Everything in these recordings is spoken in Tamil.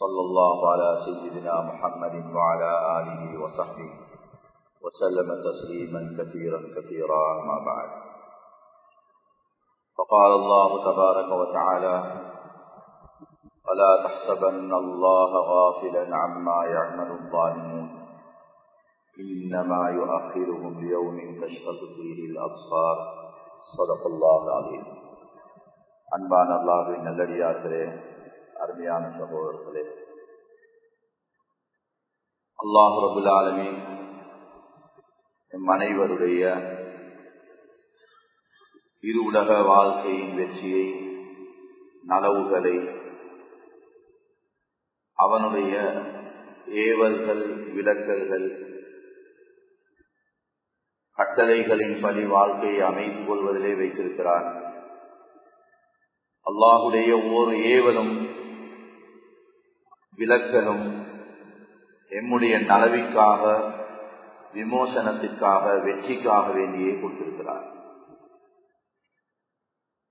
صلى الله على سيدنا محمد وعلى آله وصحبه وسلم تسليما كثيرا كثيرا ما بعد فقال الله تبارك وتعالى فلا تحسبن الله غافلا عما يعمل الظالمون إنما يؤخرهم ليوم تشخص فيه الأبصار صدق الله العظيم அன்பான அல்லாஹின் நல்லடியார்களே அருமையான சகோதரர்களே. அல்லாஹ் ரபுல் எம் அனைவருடைய இரு உலக வாழ்க்கையின் வெற்றியை நலவுகளை அவனுடைய ஏவல்கள் விளக்கல்கள் கட்டளைகளின் பணி வாழ்க்கையை அமைத்துக் கொள்வதிலே வைத்திருக்கிறார் அல்லாஹுடைய ஒவ்வொரு ஏவலும் விலக்கலும் எம்முடைய நலவிற்காக விமோசனத்திற்காக வெற்றிக்காக வேண்டியே கொடுத்திருக்கிறார்.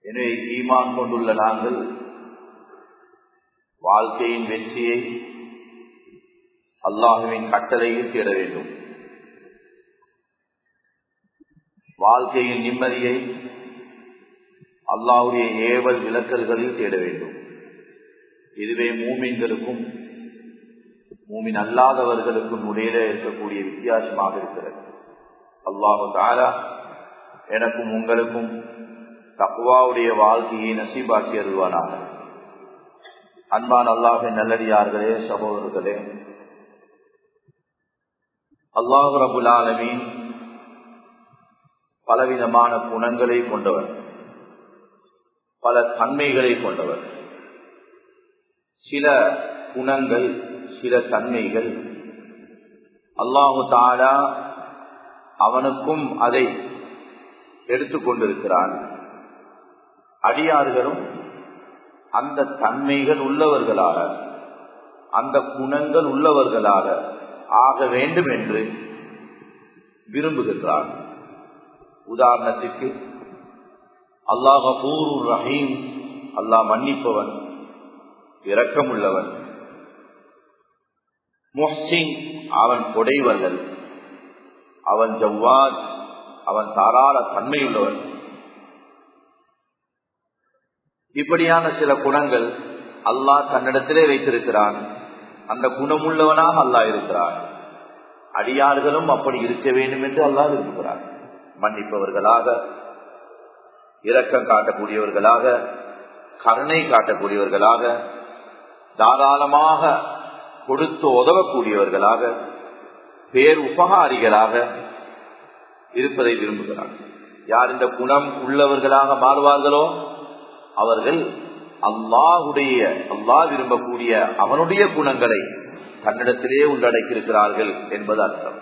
எனவே ஈமான் கொண்டுள்ள நாங்கள் வாழ்க்கையின் வெற்றியை அல்லாஹுவின் கட்டளையில் தேட வேண்டும். வாழ்க்கையின் நிம்மதியை அல்லாஹுடைய ஏவல் விளக்கல்களில் தேட வேண்டும். இதுவே மூமின்களுக்கும் மூமின் அல்லாதவர்களுக்கும் இடையில இருக்கக்கூடிய வித்தியாசமாக இருக்கிறது. அல்லாஹு தாரா எனக்கும் உங்களுக்கும் தக்குவாவுடைய வாழ்க்கையை நசீபாக்கி அருள்வானாக. அன்பான் அல்லாஹின் நல்லடியார்களே சகோதரர்களே அல்லாஹு ரபுல் ஆலமீன் பலவிதமான குணங்களை கொண்டவர் பல தன்மைகளை கொண்டவர். சில குணங்கள் சில தன்மைகள். அல்லாஹு தாலா அவனுக்கும் அதை எடுத்துக்கொண்டிருக்கிறான் அடியார்களும் அந்த தன்மைகள் உள்ளவர்களாக அந்த குணங்கள் உள்ளவர்களாக ஆக வேண்டும் என்று விரும்புகின்றான். உதாரணத்திற்கு அல்லாஹ் ரஹீம் அல்லாஹ் மன்னிப்பவன் இரக்கமுள்ளவன். முஹ்சின் அவன் கொடைவல்லல் அவன் ஜவ்வாஸ் அவன் தாராள தன்மையுள்ளவன். இப்படியான சில குணங்கள் அல்லாஹ் தன்னிடத்திலே வைத்திருக்கிறான். அந்த குணமுள்ளவனாக அல்லாஹ் இருக்கிறான். அடியார்களும் அப்படி இருக்க வேண்டும் என்று அல்லாஹ் விரும்புகிறார் மன்னிப்பவர்களாக இரக்கம் காட்டக்கூடியவர்களாக கருணை காட்டக்கூடியவர்களாக தாராளமாக கொடுத்து உதவக்கூடியவர்களாக பேர் உபகாரிகளாக இருப்பதை விரும்புகிறார்கள் யார் இந்த குணம் உள்ளவர்களாக மாறுவார்களோ அவர்கள் அல்லாஹுடைய அல்லாஹ் விரும்பக்கூடிய அவனுடைய குணங்களை தன்னிடத்திலே உள்ளடக்கியிருக்கிறார்கள் என்பது அர்த்தம்.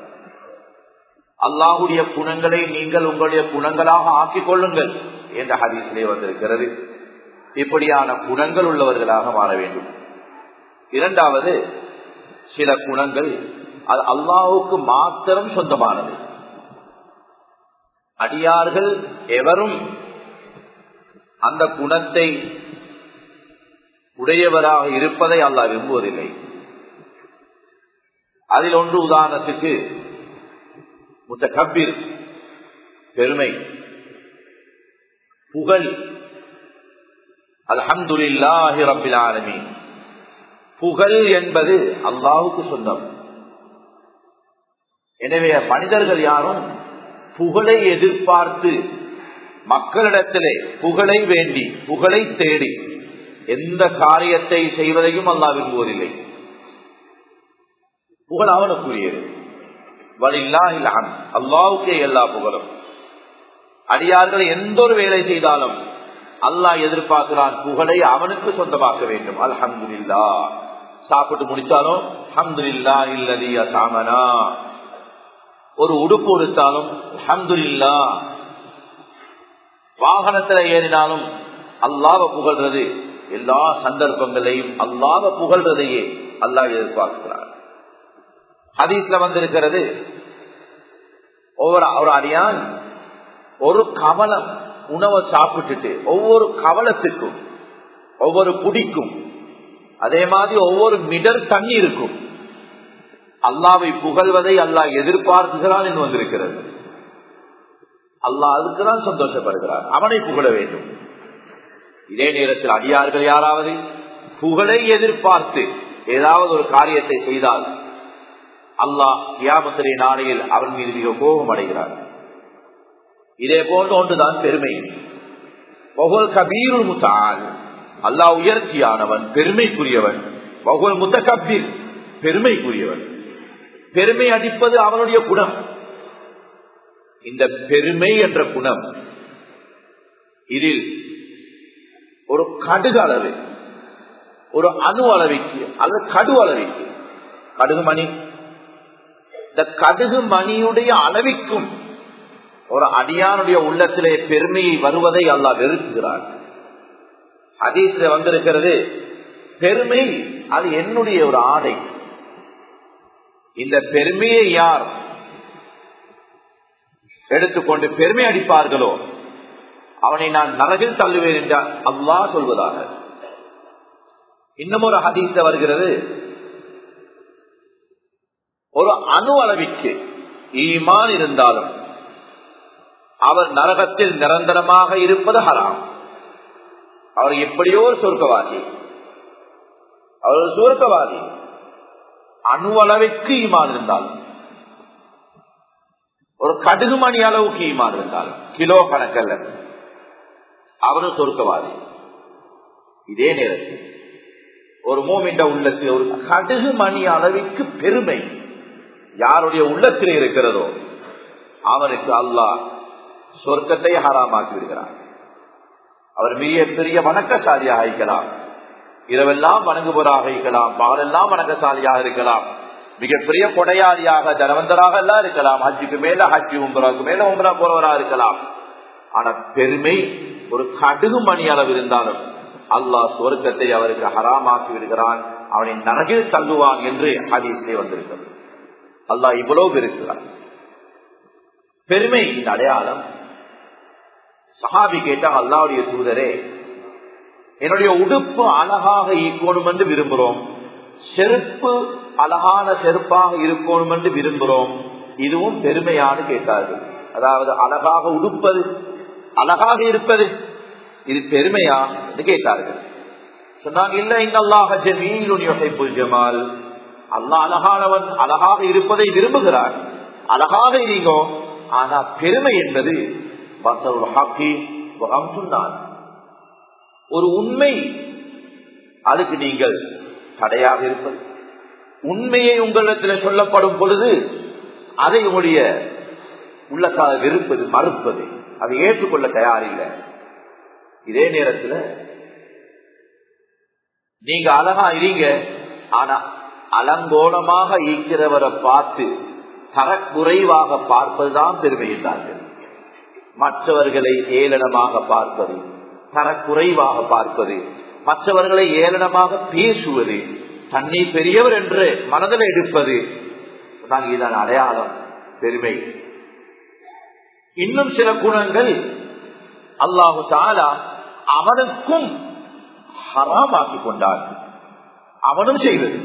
அல்லாஹுடைய குணங்களை நீங்கள் உங்களுடைய குணங்களாக ஆக்கிக் கொள்ளுங்கள் என்ற ஹதீசிலே வந்திருக்கிறது. இப்படியான குணங்கள் உள்ளவர்களாக மாற வேண்டும். இரண்டாவது சில குணங்கள் அது அல்லாஹுக்கு மாத்திரம் சொந்தமானது. அடியார்கள் எவரும் அந்த குணத்தை உடையவராக இருப்பதை அல்லாஹ் விரும்புவதில்லை. அதில் ஒன்று உதாரணத்துக்கு முத்த கபீர் பெருமை. புகழ். அலமதுல்லாஹி ரப்பில் ஆலமீன். புகழ் என்பது அல்லாவுக்கு சொந்தம். எனவே மனிதர்கள் யாரும் புகழை எதிர்பார்த்து மக்களிடத்திலே புகழை வேண்டி புகழை தேடி எந்த காரியத்தை செய்வதையும் அல்லா விரும்புவதில்லை. புகழ் அவனுக்குரியது வலில்லாஹிலான் அல்லாவுக்கே எல்லா புகழும். அடியார்கள் எந்த ஒரு வேலை செய்தாலும் அல்லாஹ் எதிர்பார்க்கிறான் புகழை அவனுக்கு சொந்தமாக்க வேண்டும். அல்ஹம்துலில்லா சாப்பிட்டு முடிச்சாலும் ஹம்துல்லா இல்லதியா சாமனா ஒரு உடுப்பு உடுத்தாலும் ஹம்துல்லா வாகனத்துல ஏறினாலும் அல்லாவ புகழ்றது. எல்லா சந்தர்ப்பங்களையும் அல்லாவ புகழ்றதையே அல்லாஹ் எதிர்பார்க்கிறார் ஹதீஸ்ல வந்திருக்கிறது ஒவ்வொரு ஒரு அடியான் ஒரு கவலம் உணவை சாப்பிட்டுட்டு ஒவ்வொரு கவலத்துக்கும் ஒவ்வொரு குடிக்கும் அதே மாதிரி ஒவ்வொரு மிடர் தண்ணி இருக்கும். அல்லாவை புகழ்வதை அல்லாஹ் எதிர்பார்க்கிறான் என்று வந்திருக்கிறது. அல்லாஹ் அதுக்குதான் சந்தோஷப்படுகிறார் அவனை புகழ வேண்டும். இதே நேரத்தில் அடியார்கள் யாராவது புகழை எதிர்பார்த்து ஏதாவது ஒரு காரியத்தை செய்தால் அல்லாஹ் கியாமத்திரை நாளையில் அவன் மீது மிக கோபம் அடைகிறார் இதே போன்ற ஒன்றுதான் பெருமை. ஒவ்வொரு கபீருள் முத்தால். அல்லாஹ் உயர்ச்சியானவன் பெருமைக்குரியவன். ஒவ்வொரு முத்த பெருமைக்குரியவன். பெருமை அடிப்பது அவனுடைய குணம். இந்த பெருமை என்ற குணம் இதில் ஒரு கடுகு அளவு ஒரு அணு அளவிற்கு அல்லது கடு அளவிற்கு. கடுகு மணி. இந்த கடுகு மணியுடைய அளவிற்கும் ஒரு அடியானுடைய உள்ளத்திலே பெருமையை வருவதை அல்லா வெறுக்குகிறார்கள் ஹதீஸ்ல வந்திருக்கிறது பெருமை அது என்னுடைய ஒரு ஆடை. இந்த பெருமையை யார் எடுத்துக்கொண்டு பெருமை அடிப்பார்களோ அவனை நான் நரகில் தள்ளுவேன் என்று அல்லா சொல்வதாக. இன்னும் ஒரு ஹதீஸ்ல வருகிறது ஒரு அணு அளவிற்கு ஈமான் இருந்தாலும் அவர் நரகத்தில் நிரந்தரமாக இருப்பது ஹராம். அவர் எப்படியோ ஒரு சொர்க்கவாதி அவர் ஒரு சொர்க்கவாதி அணுவளவிற்கு ஈமான் இருந்தாலும் ஒரு கடுகு மணி அளவுக்கு ஈமான் இருந்தாலும் கிலோ கணக்கல்ல அவரும் சொர்க்கவாதி. இதே நேரத்தில் ஒரு மோமிண்ட உள்ளத்தில் ஒரு கடுகு மணி அளவிற்கு பெருமை யாருடைய உள்ளத்தில் இருக்கிறதோ அவனுக்கு அல்லாஹ் சொர்க்கத்தை ஹராமாக்கி விடுகிறான். அவர் மிக பெரிய வணக்கசாலியாக இருக்கலாம். இரவெல்லாம் வணங்குபவராக இருக்கலாம். பகலெல்லாம் வணக்கசாலியாக இருக்கலாம். மிகப்பெரிய கொடையாளியாக தனவந்தராக எல்லாம் இருக்கலாம். ஹஜ்ஜுக்கு மேல ஹஜ்ஜு உம்பராக்கு மேல உம்பரா போறவராக இருக்கலாம். ஆனா பெருமை ஒரு கடுகு மணி அளவு இருந்தாலும் அல்லாஹ் சுவர்க்கத்தை அவருக்கு ஹராமாக்கி விடுகிறான். அவனை நரகில் தள்ளுவான் என்று ஹதீஸ்லே வந்திருக்கிறது. அல்லாஹ் இவ்வளவு இருக்கிறான் பெருமை இந்த அடையாளம். சஹாபி கேட்டா அல்லாவுடைய தூதரே என்னுடைய உடுப்பு அழகாக ஈக்கணும் என்று விரும்புகிறோம். செருப்பு அழகான செருப்பாக இருக்கணும் என்று விரும்புகிறோம். இதுவும் பெருமையானு கேட்டார்கள். அதாவது அழகாக உடுப்பது அழகாக இருப்பது இது பெருமையா என்று கேட்டார்கள். சொன்னாங்க இல்ல இன்னல்லாக ஜமீலுன் ஜமால். அல்லா அழகானவன் அழகாக இருப்பதை விரும்புகிறார் அழகாக இருங்கோ ஆனா பெருமை என்பது சொன்னார் ஒரு உண்மை அதுக்கு நீங்கள் தடையாக இருப்பது. உண்மையை உங்களிடத்தில் சொல்லப்படும் பொழுது அதை உங்களுடைய உள்ளத்தால் வெறுப்பது மறுப்பது. அதை ஏற்றுக்கொள்ள தயாரில்லை. இதே நேரத்தில் நீங்க அழகா இருங்க. ஆனா அலங்கோலமாக ஈக்கிறவரை பார்த்து தரக்குறைவாக பார்ப்பதுதான் பெருமை என்றார்கள். மற்றவர்களை ஏளனமாக பார்ப்பது தரக்குறைவாக பார்ப்பது மற்றவர்களை ஏளனமாக பேசுவது தன்னை பெரியவர் என்று மனதில் எடுப்பது இதன் அடையாளம் பெருமை. இன்னும் சில குணங்கள் அல்லாஹு தாலா அவனுக்கும் ஹராமாக்கி கொண்டார் அவனும் செய்வது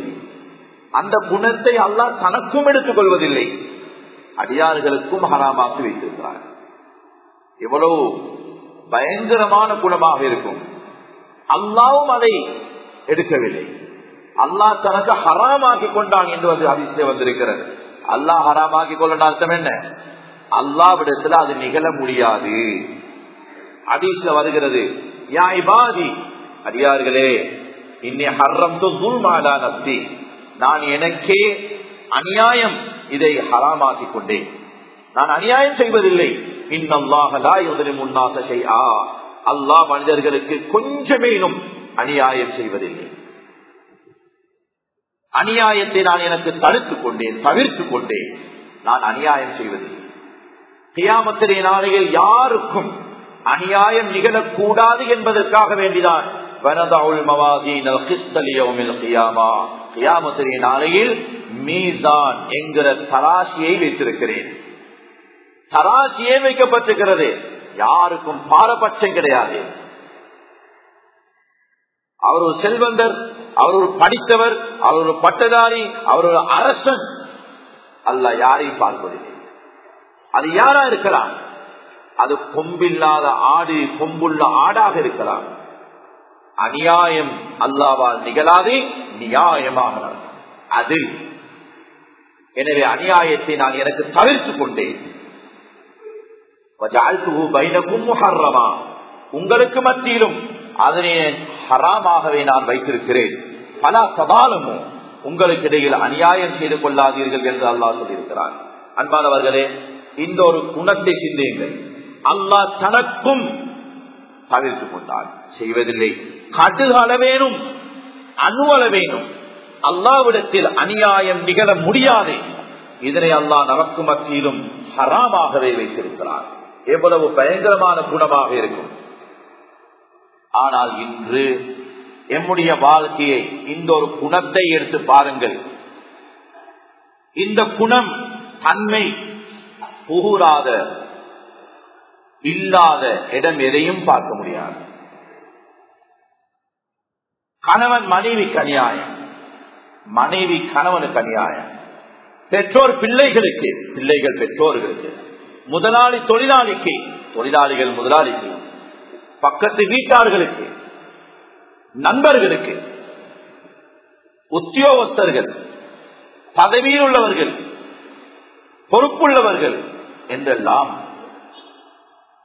அந்த குணத்தை அல்லாஹ் தனக்கும் எடுத்துக் கொள்வதில்லை. அடியார்களுக்கும் ஹராமாக்கி வைத்திருக்கிறார் எவ்வளவு பயங்கரமான குணமாக இருக்கும். அல்லாவும் அதை எடுக்கவில்லை. அல்லாஹ் தனக்கு ஹராமாக்கி கொண்டான் என்று வந்து அதிசயம் வந்திருக்கிறது. அல்லாஹ் ஹராமாக்கி கொள்ள அர்த்தம் என்ன? அல்லாவிடத்துல அது நிகழ முடியாது. அதீஸ்ல வருகிறது யா இபாதி அடியார்களே இன்னை ஹர்ரம் துல்மாலா நப்சி நான் எனக்கே அநியாயம் இதை ஹராமாக்கி கொண்டேன். நான் அநியாயம் செய்வதில்லை. அல்லாஹ் மனிதர்களுக்கு கொஞ்சமேனும் அநியாயம் செய்வதில்லை. அநியாயத்தை நான் எனக்கு தடுத்துக் கொண்டேன் தவிர்த்துக் கொண்டேன். நான் அநியாயம் செய்வது கியாமத்திலே நாளையில் யாருக்கும் அநியாயம் நிகழக்கூடாது என்பதற்காக வேண்டிதான். நாளையில் மீசான் என்கிற தராசியை வைத்திருக்கிறேன். தராசியே வைக்கப்பட்டிருக்கிறது? யாருக்கும் பாரபட்சம் கிடையாது. அவர் ஒரு செல்வந்தர் அவர் ஒரு படித்தவர் அவர் ஒரு பட்டதாரி அவர் ஒரு அரசன். அல்ல யாரையும் பார்ப்பதில்லை அது யாரா இருக்கலாம்? அது கொம்பில்லாத ஆடு கொம்புள்ள ஆடாக இருக்கலாம். அநியாயம் அல்லாவால் நிகழாதே நியாயமாக அது. எனவே அநியாயத்தை நான் எனக்கு தவிர்த்து கொண்டேன். உங்களுக்கு மத்தியிலும் அதனை ஹராமாகவே நான் வைத்திருக்கிறேன். பல சவாலமும் உங்களுக்கு இடையில் அநியாயம் செய்து கொள்ளாதீர்கள் என்று அல்லாஹ் சொல்லியிருக்கிறார் அன்பானவர்களே இந்த ஒரு குணத்தை சிந்தியுங்கள். அல்லாஹ் தனக்கும் தவிர்த்து கொண்டார் செய்வதில்லை. கடுகு அளவேனும் வேணும் அல்லாவிடத்தில் அநியாயம் நிகழ முடியாது. இதனை அல்லாஹ் நமக்கு மத்தியிலும் ஹராமாகவே வைத்திருக்கிறார் எவ்வளவு பயங்கரமான குணமாக இருக்கும். ஆனால் இன்று எம்முடைய வாழ்க்கையை இந்த ஒரு குணத்தை எடுத்து பாருங்கள். இந்த குணம் தன்மை புகூராத இல்லாத இடம் எதையும் பார்க்க முடியாது. கணவன் மனைவி கனியாயம் மனைவி கணவனுக்கு அநியாயம். பெற்றோர் பிள்ளைகளுக்கு பிள்ளைகள் பெற்றோர்களுக்கு. முதலாளி தொழிலாளிக்கு தொழிலாளிகள் முதலாளிக்கு பக்கத்து வீட்டார்களுக்கு நண்பர்களுக்கு உத்தியோகஸ்தர்கள் பதவியில் உள்ளவர்கள் பொறுப்புள்ளவர்கள் என்றெல்லாம்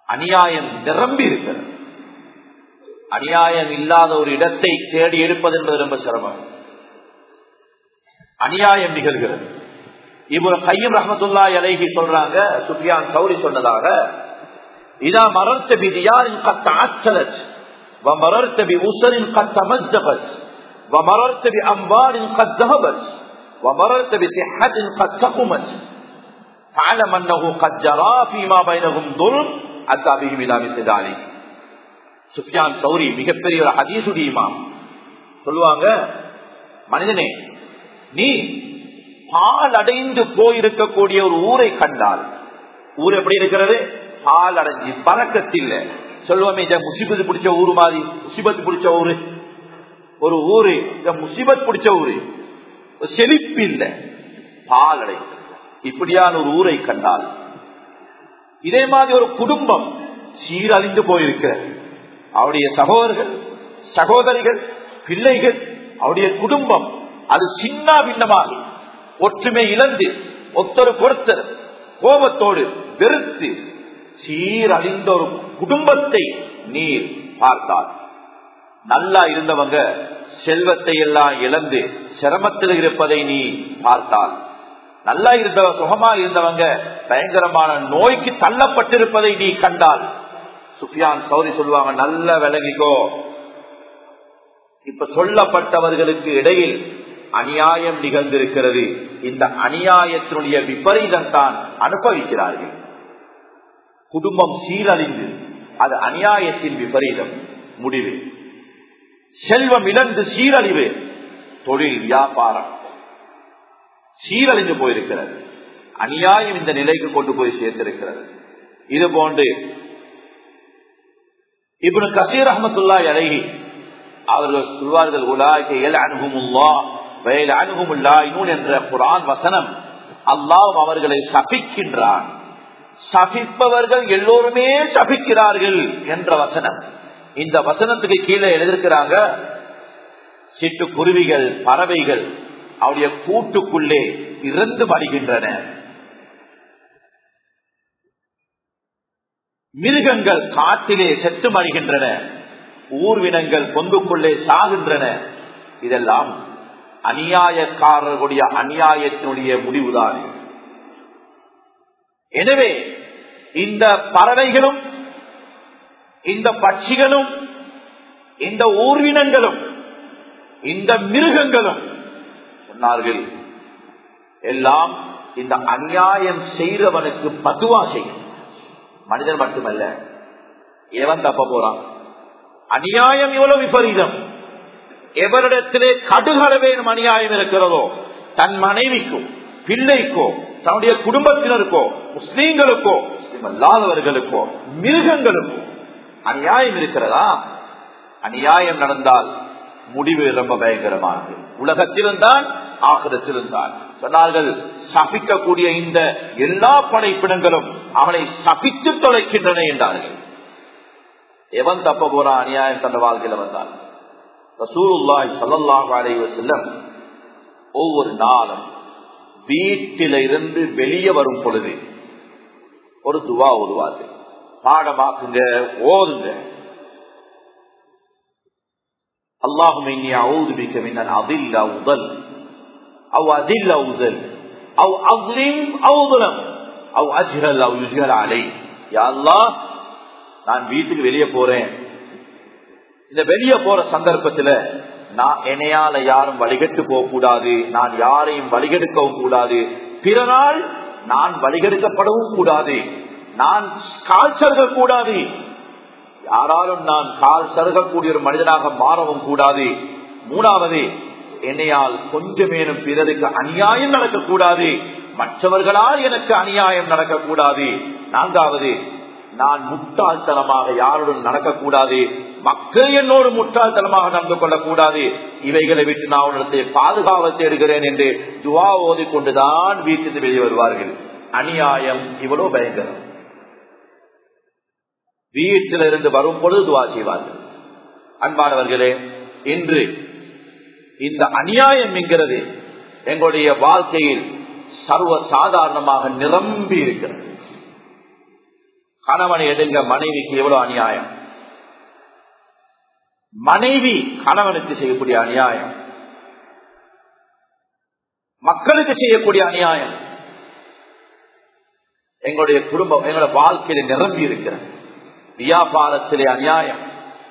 அநியாயம் நிரம்பி இருக்கிறது. அநியாயம் இல்லாத ஒரு இடத்தை தேடி எடுப்பது என்பது ரொம்ப சிரமம். அநியாயம் நிகழ்கிறது. இவர் கையும் ரஹமத்துல்லா அலைகி சொல்றாங்க சுஃபியான் சௌரி சொன்னதாக இதா மரர்த்த பிதியாரின் கத்த ஆச்சலச் ومررت بأسر قد تمزقت ومررت بأموال قد ذهبت ومررت بصحة قد سقمت فاعلم أنه قد جرى فيما بينهم ظلم أتى بهم إلى مثل ذلك சுஃபியான் சௌரி மிகப்பெரிய ஒரு ஹதீசுடைய இமாம் சொல்லுவாங்க மனிதனே நீ பால் அடைந்து போயிருக்கக்கூடிய ஒரு ஊரை கண்டால் ஊர் எப்படி இருக்கிறது? பால் அடைஞ்சு பறக்கத்தில் சொல்லுவோமே இந்த முசிபத்து பிடிச்ச ஊரு மாதிரி முசிபத்து பிடிச்ச ஊரு. ஒரு ஊரு இந்த முசிபத் பிடிச்ச ஊரு. செழிப்பு இல்லை. பால் அடைந்து. இப்படியான ஒரு ஊரை கண்டால் இதே மாதிரி ஒரு குடும்பம் சீரழிந்து போயிருக்கிறது. அவருடைய சகோதரர்கள் சகோதரிகள் பிள்ளைகள் அவருடைய குடும்பம் அது சின்ன பின்னமாகி ஒற்றுமை இழந்து ஒத்தரு பொறுத்தர் கோபத்தோடு வெறுத்து சீரழிந்த ஒரு குடும்பத்தை நீர் பார்த்தார். நல்லா இருந்தவங்க செல்வத்தை எல்லாம் இழந்து சிரமத்தில் இருப்பதை நீ பார்த்தால். நல்லா இருந்தவ சுகமா இருந்தவங்க பயங்கரமான நோய்க்கு தள்ளப்பட்டிருப்பதை நீ கண்டால். சுஃபியான் சௌரி சொல்லுவாங்க நல்ல விலகிக்கோ. இப்ப சொல்லப்பட்டவர்களுக்கு இடையில் அநியாயம் நிகழ்ந்திருக்கிறது. இந்த அநியாயத்தினுடைய விபரீதம் தான் அனுபவிக்கிறார்கள். குடும்பம் சீரழிந்து அது அநியாயத்தின் விபரீதம் முடிவு. செல்வம் இழந்து சீரழிவு தொழில் வியாபாரம் சீரழிந்து போயிருக்கிறது. அநியாயம் இந்த நிலைக்கு கொண்டு போய் சேர்த்திருக்கிறது. இது போன்று இப்னு கசீர் அஹமத்துல்லா அழகி அவர்கள் சொல்வார்கள் உலாய்கள் அணுகுமுல்லா வயல் என்ற குரான் வசனம் அல்லாஹ் அவர்களை சபிக்கின்றான். சபிப்பவர்கள் எல்லோருமே சபிக்கிறார்கள் என்ற வசனம். இந்த வசனத்துக்கு கீழே எழுதியிருக்கிறாங்க சிட்டு குருவிகள் பறவைகள் அவருடைய கூட்டுக்குள்ளே இறந்து மடிகின்றன. மிருகங்கள் காட்டிலே செத்து மடிகின்றன. ஊர்வினங்கள் பொந்துக்குள்ளே சாகின்றன இதெல்லாம் அநியாயக்காரர்களுடைய அநியாயத்தினுடைய முடிவுதான் எனவே இந்த பறவைகளும் இந்த பட்சிகளும் இந்த ஊர்வினங்களும் இந்த மிருகங்களும் சொன்னார்கள் எல்லாம் இந்த அநியாயம் செய்கிறவனுக்கு பதுவா செய்யும். மனிதன் மட்டுமல்ல எவன் தப்ப போறான். அநியாயம் இவ்வளவு விபரீதம். எவரிடத்திலே கடுகளவேனும் அநியாயம் இருக்கிறதோ தன் மனைவிக்கோ பிள்ளைக்கோ தன்னுடைய குடும்பத்தினருக்கோ முஸ்லீம்களுக்கோ முஸ்லீம் அல்லாதவர்களுக்கோ மிருகங்களுக்கோ அநியாயம் இருக்கிறதா? அநியாயம் நடந்தால் முடிவு ரொம்ப பயங்கரமானது. உலகத்திலிருந்தான் ஆகிரத்திலிருந்தான் சொன்னார்கள் சபிக்கக்கூடிய இந்த எல்லா படைப்பிடங்களும் அவனை சபித்து தொலைக்கின்றன என்றார்கள். எவன் தப்ப போறான் அநியாயம் தந்த வாழ்க்கையில வந்தான் ரசூலுல்லாய் சல்லல்லாஹ் அலைவ செல்லம் ஒவ்வொரு நாளும் வீட்டில இருந்து வெளியே வரும் பொழுது ஒரு துவா ஓதுவாது பாடமாக்குங்க ஓதுங்க. அல்லாஹும் அதில் உதல். அவ் அதில் உதல் அவ் அவ்லிம் அவுதுலம் அவ் அஜ்ஹல் அவ் யுஜ்ஹல் அலை. யாழ்லா நான் வீட்டுக்கு வெளியே போறேன். இந்த வெளியே போற சந்தர்ப்பத்துல நான் என்னையால யாரும் வழிகட்டு போக கூடாது நான் யாரையும் வழிகெடுக்கவும் கூடாது. பிறனால் நான் வழிகெடுக்கப்படவும் கூடாது. நான் கால் சருக கூடாது. யாராலும் நான் கால் சருகக்கூடிய ஒரு மனிதனாக மாறவும் கூடாது. மூணாவது என்னையால் கொஞ்சமேனும் பிறருக்கு அநியாயம் நடக்கக்கூடாது. மற்றவர்களால் எனக்கு அநியாயம் நடக்கக்கூடாது. நான்காவது நான் முட்டாள்தனமாக யாருடன் நடக்கக்கூடாது? மக்கள் என்னோடு முட்டாள்தனமாக நடந்து கொள்ளக்கூடாது. இவைகளை விட்டு நான் உன்னிடத்தை பாதுகாவ தேடுகிறேன் என்று துவா ஓதிக்கொண்டுதான் வீட்டில் வெளியே வருவார்கள். அநியாயம் இவ்வளவு பயங்கரம். வீட்டில் இருந்து வரும் பொழுது துவா செய்வார்கள். அன்பானவர்களே இன்று இந்த அநியாயம் என்கிறது. எங்களுடைய வாழ்க்கையில் சர்வ சாதாரணமாக நிரம்பி இருக்கிறது. கணவனை எடுங்க மனைவிக்கு எவ்வளவு அநியாயம்? மனைவி கணவனுக்கு செய்யக்கூடிய அநியாயம். மக்களுக்கு செய்யக்கூடிய அநியாயம். எங்களுடைய குடும்பம் எங்களோட வாழ்க்கையில நிரம்பி இருக்கிறது. வியாபாரத்திலே அநியாயம்.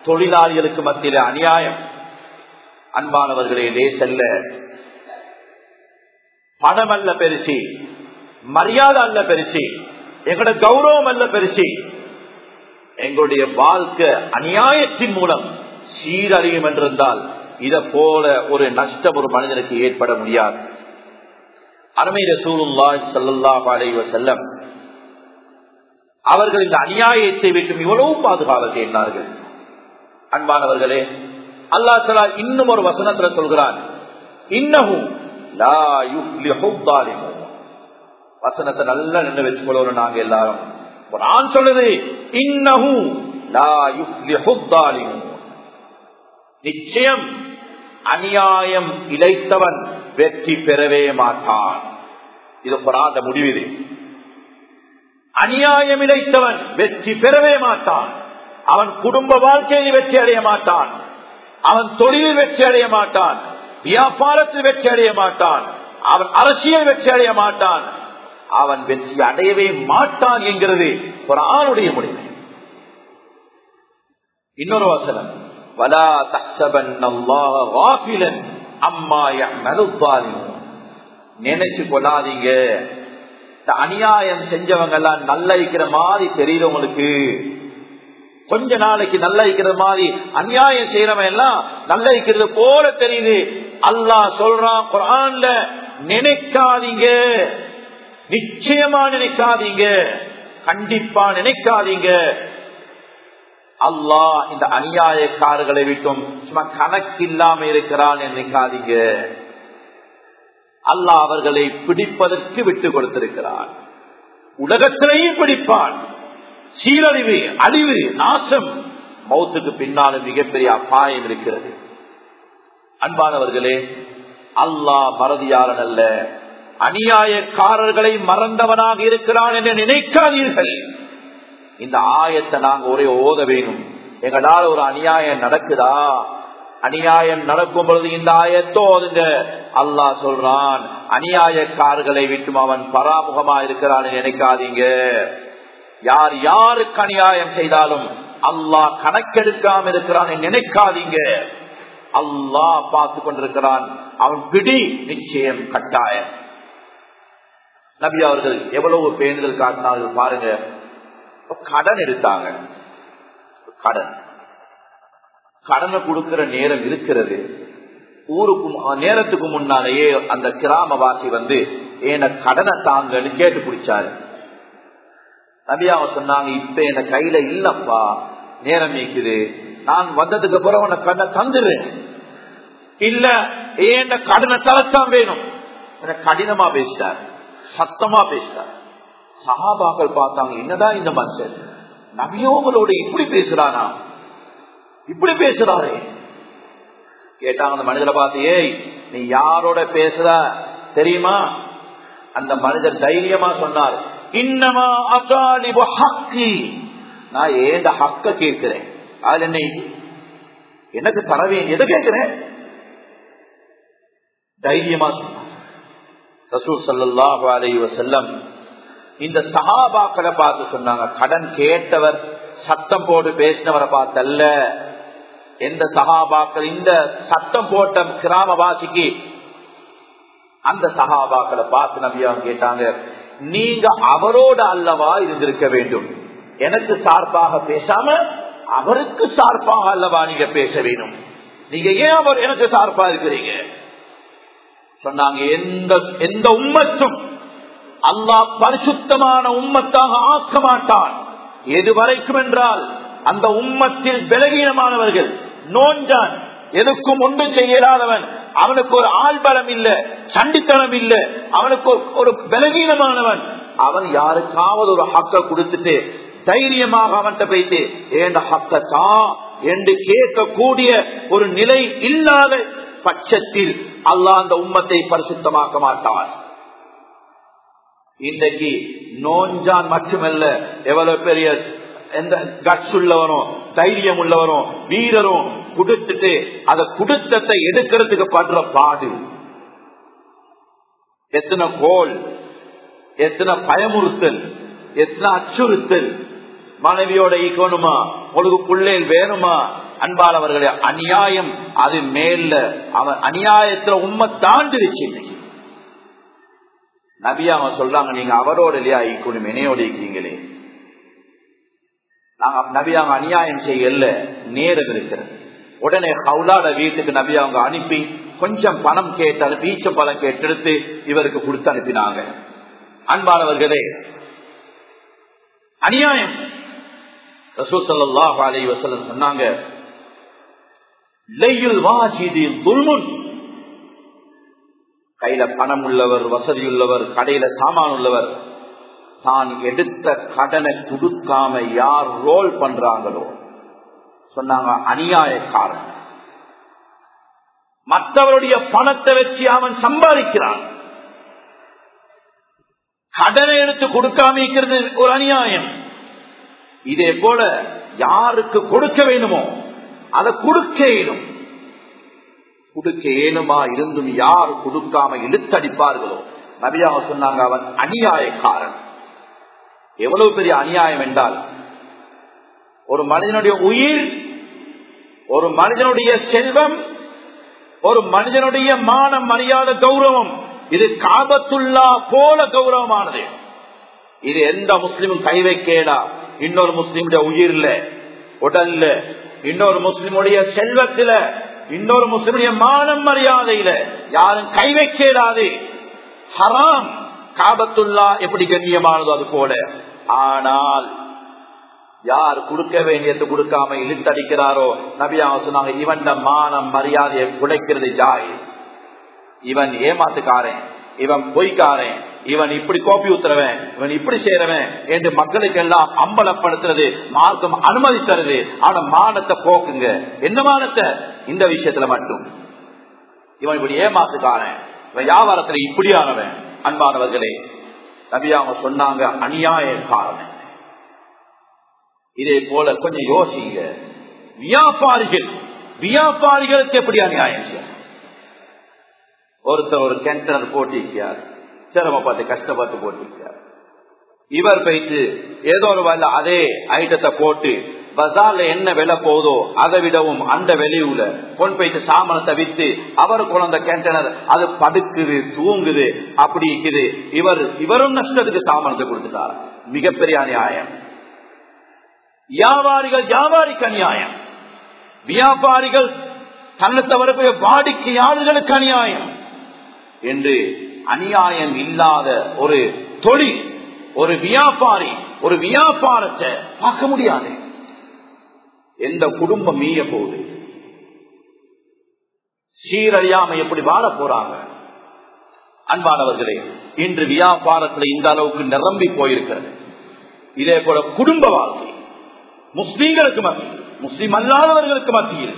தொழிலாளிகளுக்கு மத்தியிலே அநியாயம். அன்பானவர்களே செல்ல பணம் அல்ல பெருசி மரியாதை அல்ல பெருசி. எங்களோட கௌரவம் அல்ல பெருசி. எங்களுடைய வாழ்க்கை அநியாயத்தின் மூலம் சீரழியும் என்றிருந்தால் இத போல ஒரு நஷ்டம் ஒரு மனிதனுக்கு ஏற்பட முடியாது. அருமை சூழ்நாய் சல்லாஹ் அலைவ செல்லம் அவர்கள் இந்த அநியாயத்தை விட்டு இவ்வளவு பாதுகாவல் செய்தார்கள் அன்பானவர்களே அல்லா தலா இன்னும் ஒரு வசனத்துல சொல்கிறான். இன்னமும் வசனத்தை நல்லா நின்று வச்சுக்கொள்ளணும் நாங்க எல்லாரும். நான் சொல்லுது இன்னமும் நிச்சயம் அநியாயம் இழைத்தவன் வெற்றி பெறவே மாட்டான். இது பொறாத முடிவு இது அநியாயம் இழைத்தவன் வெற்றி பெறவே மாட்டான். அவன் குடும்ப வாழ்க்கையில் வெற்றி அடைய மாட்டான். அவன் தொழிலில் வெற்றி அடைய மாட்டான். வியாபாரத்தில் வெற்றி அடைய மாட்டான். அவன் அரசியல் வெற்றி அடைய மாட்டான். அவன் வெற்றி அடையவே மாட்டான் என்கிறது ஒரு ஆணுடைய முடிவு. இன்னொரு வசனம். வலா தசபன் அம்மா நினைச்சு கொள்ளாதீங்க. அநியாயம் செஞ்சவங்க எல்லாம் நல்ல இருக்கிற மாதிரி தெரியுதவங்களுக்கு கொஞ்ச நாளைக்கு நல்ல இருக்கிற மாதிரி அநியாயம் செய்யறவன் எல்லாம் நல்ல இருக்கிறது போல தெரியுது. அல்லாஹ் சொல்றான் குரான்ல நினைக்காதீங்க. நிச்சயமா நினைக்காதீங்க. கண்டிப்பா நினைக்காதீங்க. அல்லாஹ் இந்த அநியாயக்காரர்களை விட்டும் சும்மா கணக்கில்லாம இருக்கிறான் நினைக்காதீங்க. அல்லாஹ் அவர்களை பிடிப்பதற்கு விட்டு கொடுத்திருக்கிறான். உலகத்திலேயும் பிடிப்பான். சீரழிவு அழிவு நாசம் மௌத்துக்கு பின்னாலும் மிகப்பெரிய அபாயம் இருக்கிறது. அன்பானவர்களே அல்லாஹ் மறதியாளன் அல்ல. அநியாயக்காரர்களை மறந்தவனாக இருக்கிறான் என்று நினைக்காதீர்கள். இந்த ஆயத்தை நாங்க ஒரே ஓத வேணும். எங்களால் ஒரு அநியாயம் நடக்குதா? அநியாயம் நடக்கும் பொழுது இந்த ஆயத்தோ அதுங்க. அல்லாஹ் சொல்றான் அநியாயக்காரர்களை விட்டும் அவன் பராமுகமா இருக்கிறான் நினைக்காதீங்க. யார் யாருக்கு அநியாயம் செய்தாலும் அல்லாஹ் கணக்கெடுக்காம இருக்கிறான் நினைக்காதீங்க. அல்லாஹ் பார்த்து கொண்டிருக்கிறான். அவன் பிடி நிச்சயம் கட்டாயம். நபி அவர்கள் எவ்வளவு பேணுதல் காட்டினார்கள் பாருங்க. கடன் எடுத்தாங்க. கடன். கடனை கொடுக்கிற நேரம் இருக்கிறது. ஊருக்கு நேரத்துக்கு முன்னாலேயே அந்த கிராமவாசி வந்து என்ன கடனை தாங்கன்னு கேட்டு பிடிச்சாரு. நபியாவ சொன்னாங்க இப்ப என் கையில இல்லப்பா. நேரம் நீக்குது. நான் வந்ததுக்கு அப்புறம் உன கடனை தந்துடுறேன். இல்ல ஏன் கடனை தளத்தான் வேணும்? கடினமா பேசிட்டாரு. சத்தமா பேசுறார். சகாபாக்கள் பார்த்தாங்க என்னதான் இந்த மனுஷன்? நபியோங்களோட இப்படி பேசுறானா? இப்படி பேசுறாரே. கேட்டாங்க அந்த மனிதரை பார்த்து ஏய் நீ யாரோட பேசுற? தெரியுமா? அந்த மனிதர் தைரியமா சொன்னார் இன்னமா அசாலிபு ஹக்கி. நான் ஏந்த ஹக்க கேட்கிறேன். அதுல என்ன எனக்கு தர வேண்டியதை கேட்கிறேன்? தைரியமா ரசூல் சல்லாஹு அலைஹி செல்லம் இந்த சஹாபாக்களை பார்த்து சொன்னாங்க கடன் கேட்டவர் சத்தம் போட்டு பேசினவரை பார்த்தல்ல. எந்த சகாபாக்கள் இந்த சத்தம் போட்ட கிராமவாசிக்கு அந்த சகாபாக்களை பார்த்து நபியா கேட்டாங்க நீங்க அவரோட அல்லவா இருந்திருக்க வேண்டும்? எனக்கு சார்பாக பேசாம அவருக்கு சார்பாக அல்லவா நீங்க பேச வேணும் நீங்க ஏன் அவர் எனக்கு சார்பா இருக்கிறீங்க? சொன்னாங்க எந்த எந்த உம்மத்தும் அல்லாஹ் பரிசுத்தமான உம்மத்தாக ஆக்க மாட்டான். எது வரைக்கும் என்றால் அந்த உம்மத்தில் பலகீனமானவர்கள் நோஞ்சான் எதுக்கும் ஒன்றும் செய்யலாதவன் அவனுக்கு ஒரு ஆள்பலம் இல்ல சண்டித்தனம் இல்ல அவனுக்கு ஒரு- பலகீனமானவன். அவன் யாருக்காவது ஒரு ஹக்க கொடுத்துட்டு தைரியமாக அவன்கிட்ட போயிட்டு ஏண்ட ஹக்கத்தான் என்று கேட்கக்கூடிய ஒரு நிலை இல்லாத பட்சத்தில் அல்லாஹ் அந்த உம்மத்தை பரிசுத்தமாக்க மாட்டார் இன்றைக்கு நோஞ்சான் மட்டுமல்ல எவ்வளவு பெரிய எந்த கட்ஸ் உள்ளவரும் தைரியம் உள்ளவரும் வீரரும் கொடுத்துட்டு அதை குடுத்தத்தை எடுக்கிறதுக்கு படுற பாடு. எத்தனை கோல் எத்தனை பயமுறுத்தல் எத்தனை அச்சுறுத்தல். மனைவியோட ஈக்கணுமா உங்களுக்கு பிள்ளைகள் வேணுமா அன்பானவர்களே அநியாயம் அது மேல அவன் அநியாயத்துல உண்மை தாண்டிருச்சு இன்னைக்கு. நபியா அவன் சொல்றாங்க நீங்க அவரோட இல்லையா? ஈக்கணும் என்னையோட இருக்கீங்களே. நாங்க நபியாங்க அநியாயம் செய்யல நேரம் இருக்கிறது. உடனே ஹவுலாட வீட்டுக்கு நபி அவங்க அனுப்பி கொஞ்சம் பணம் கேட்டு பீச்ச பழம் கேட்டெடுத்து இவருக்கு கொடுத்து அனுப்பினாங்க. அன்பானவர்களே அநியாயம். ரசூசல்லாஹ் வசலம் சொன்னாங்க கையில பணம் உள்ளவர் வசதி உள்ளவர் கடையில சாமான் உள்ளவர். தான் எடுத்த கடனை கொடுக்காம யார் ரோல் பண்றாங்களோ சொன்னாங்க அநியாயக்காரன். மற்றவருடைய பணத்தை வச்சு அவன் சம்பாதிக்கிறான். கடனை எடுத்து கொடுக்காம இருக்கிறது ஒரு அநியாயம். இதே போல யாருக்கு கொடுக்க வேணுமோ அதை கொடுக்க இயலும் கொடுக்க ஏனுமா இருந்தும் யார் கொடுக்காம இழுத்தடிப்பார்களோ? நபியாக சொன்னாங்க அவன் அநியாயக்காரன். எவ்வளவு பெரிய அநியாயம் என்றால் ஒரு மனிதனுடைய உயிர் ஒரு மனிதனுடைய செல்வம் ஒரு மனிதனுடைய மானம் மரியாதை கௌரவம் இது காபத்துள்ளா போல கௌரவமானது. இது எந்த முஸ்லிமும் கை வைக்கலா இன்னொரு முஸ்லீமுடைய உயிர்ல உடல்ல இன்னொரு முஸ்லிமுடைய செல்வத்தில இன்னொரு முஸ்லிமுடைய மானம் மரியாதையில யாரும் கை வைக்கலாது ஹராம். காபத்துல்லா எப்படி கண்ணியமானது அது போல. ஆனால் யார் கொடுக்க வேண்டியது கொடுக்காம இழுத்தடிக்கிறாரோ நபியா சொன்னாங்க இவன் மானம் மரியாதையை உடைக்கிறது ஜாயிஸ். இவன் ஏமாத்துக்காரன். இவன் பொய்க்காரன் இவன் இப்படி கோப்பி ஊத்துறவன் இவன் இப்படி செய்யறவன் என்று மக்களுக்கு எல்லாம் அம்பலப்படுத்துறது மார்க்கம் அனுமதிச்சறது ஆனா மானத்தை போக்குங்க. என்ன மானத்தை? இந்த விஷயத்துல மட்டும். இவன் இப்படி ஏமாத்துக்காரன். இவன் வியாபாரத்துல இப்படியானவன். அன்பானவர்களே நபியாவ சொன்னாங்க அநியாயக்காரன். இதே போல கொஞ்சம் யோசிங்க. வியாபாரிகள் வியாபாரிகளுக்கு எப்படி அநியாயம் செய்யும் ஒருத்தர் ஒரு கேன்சர் போட்டிருக்கார் சிரமப்பட்டு கஷ்டப்பட்டு போட்டிருக்கார் இவர் போயிட்டு ஏதோ ஒரு வயல அதே ஐட்டத்தை போட்டு பசார்ல என்ன விலை போதோ அதை விடவும் அந்த வெளியூல கொண்டு போயிட்டு சாமனத்தை வித்து அவர் குழந்தை கேண்டனர் அது படுக்குது தூங்குது அப்படி இருக்குது. இவர் இவரும் நஷ்டத்துக்கு சாமனத்தை கொடுத்துட்டார். மிகப்பெரிய அநியாயம். வியாபாரிகள் வியாபாரிக்கு அநியாயம். வியாபாரிகள் தன்னை தவிர வாடிக்கையாளர்களுக்கு அநியாயம். என்று அநியாயம் இல்லாத ஒரு தொழில் ஒரு வியாபாரி ஒரு வியாபாரத்தை பார்க்க முடியாது. எந்த குடும்பம் மீய போகுது? சீரழியாம எப்படி வாழ போறாங்க? அன்பானவர்களே இன்று வியாபாரத்தில் இந்த அளவுக்கு நிரம்பி போயிருக்கிறது. இதே போல குடும்ப வாழ்க்கை. முஸ்லீம்களுக்கு மத்தியில் முஸ்லீம் அல்லாதவர்களுக்கு மத்தியில்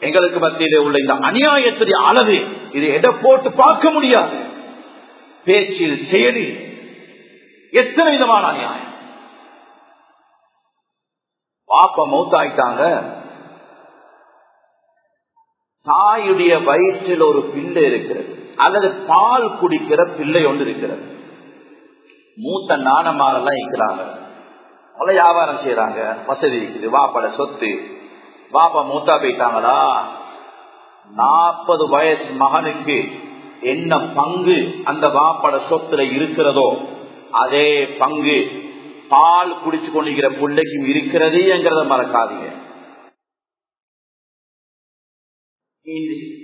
எங்களுக்கு மத்தியிலே உள்ள இந்த அநியாயத்துடைய அளவு இது எடை போட்டு பார்க்க முடியாது? பேச்சில் செயலில் எத்தனை விதமான நியாயம் பாப்ப மௌத்தாயிட்டாங்க. தாயுடைய வயிற்றில் ஒரு பிள்ளை இருக்கிறது. அல்லது பால் குடிக்கிற பிள்ளை ஒன்று இருக்கிறது. மூத்த நாணமாரெல்லாம் இருக்கிறாங்க. பல வியாபாரம் செய்யறாங்க வசதி இருக்குது. வாப்பட சொத்து. பாப்பா மூத்தா போயிட்டாங்களா? நாற்பது வயசு மகனுக்கு என்ன பங்கு அந்த வாப்பட சொத்துல இருக்கிறதோ அதே பங்கு பால் குடிச்சு கொண்டிருக்கிற பிள்ளைக்கும் இருக்கிறது என்கிறத மறக்காதீங்க.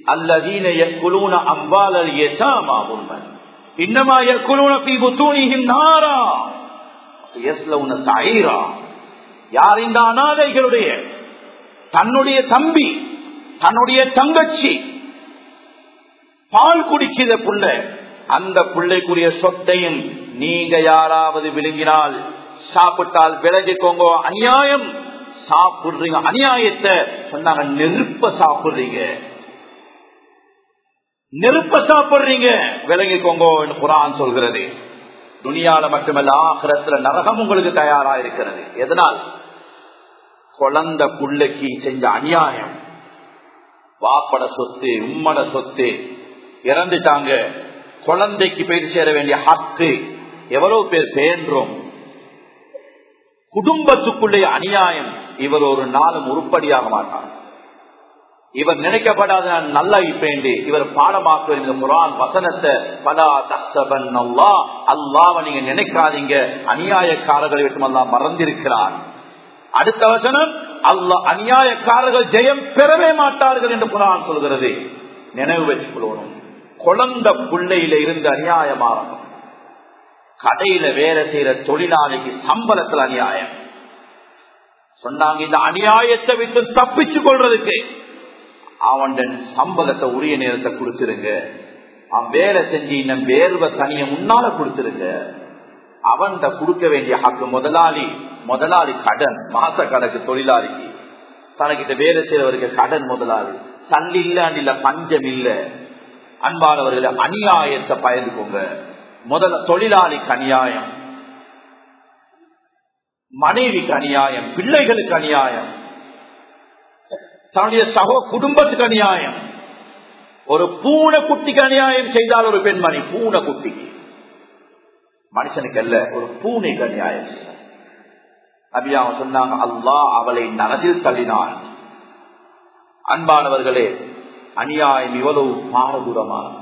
அல்லதீன எக்குழுன அவ்வாளர் எசாமா உண்மை. இன்னமா எக்குழுன பி புத்தூனிகின் நாரா. சுயஸ்ல உன்ன தன்னுடைய தம்பி. தன்னுடைய தங்கச்சி பால் குடிக்கிற புள்ள அந்த பிள்ளைக்குரிய சொத்தையும் நீங்க யாராவது விழுங்கினால் சாப்பிட்டால் விலகிக்கோங்க அநியாயம். சாப்பிடுறீங்க அநியாயத்தை சொன்னாங்க நெருப்ப சாப்பிடுறீங்க. நெருப்ப சாப்பிடுறீங்க விலகிக்கோங்க குரான் சொல்கிறது. துணியால மட்டுமல்ல ஆகிரத்துல நரகம் உங்களுக்கு தயாரா இருக்கிறது எதனால்? குழந்த புள்ளைக்கு செஞ்ச அநியாயம். வாப்பட சொத்து உம்மட சொத்து. இறந்துட்டாங்க. குழந்தைக்கு போய் சேர வேண்டிய ஹக்கு. எவ்வளவு பேர் பேன்றோம் குடும்பத்துக்குள்ளே அநியாயம். இவர் ஒரு நாளும் உருப்படியாக மாட்டார். இவர் நினைக்கப்படாத நான் நல்லா இப்பேண்டி இவர் பாடமாக்க இந்த குரான் வசனத்தை பலா தஸ்தபன் அல்லா நீங்க நினைக்காதீங்க. அநியாயக்காரர்களை விட்டு அல்லா மறந்திருக்கிறார். அடுத்த வசனம் அல்லா அநியாயக்காரர்கள் ஜெயம் பெறவே மாட்டார்கள் என்று குரான் சொல்கிறது. நினைவு வச்சு கொள்ளணும் குழந்த பிள்ளையில இருந்து அநியாயம் ஆரம்பம். கடையில வேலை செய்யற தொழிலாளிக்கு சம்பளத்தில் அநியாயம். சொன்னாங்க இந்த அநியாயத்தை விட்டு தப்பிச்சு கொள்றதுக்கு. அவன் சம்பளத்தை உரிய நேரத்தை கொடுத்துருங்க. அவன் வேலை செஞ்சு இன்னும் வேர்வை தனிய முன்னால கொடுத்துருங்க. அவன் கொடுக்க வேண்டிய ஹக்கு முதலாளி முதலாளி கடன் மாச கணக்கு தொழிலாளிக்கு. தனக்கிட்ட வேலை செய்யறவருக்கு கடன் முதலாளி. சல்லி அண்ட் பஞ்சம் இல்ல. அன்பானவர்களை அநியாயத்தை பயந்துக்கோங்க முதல்ல தொழிலாளிக்கு அநியாயம். மனைவிக்கு அநியாயம். பிள்ளைகளுக்கு அநியாயம். தன்னுடைய சகோ குடும்பத்துக்கு அநியாயம். ஒரு பூனை குட்டிக்கு அநியாயம் செய்தால் ஒரு பெண்மணி பூனை குட்டிக்கு மனுஷனுக்கு அல்ல ஒரு பூனைக்கு அநியாயம். செய்தார் அவன் சொன்னாங்க அல்லா அவளை நரதில் தள்ளினான். அன்பானவர்களே அநியாயம் இவ்வளவு பாரதூரமான.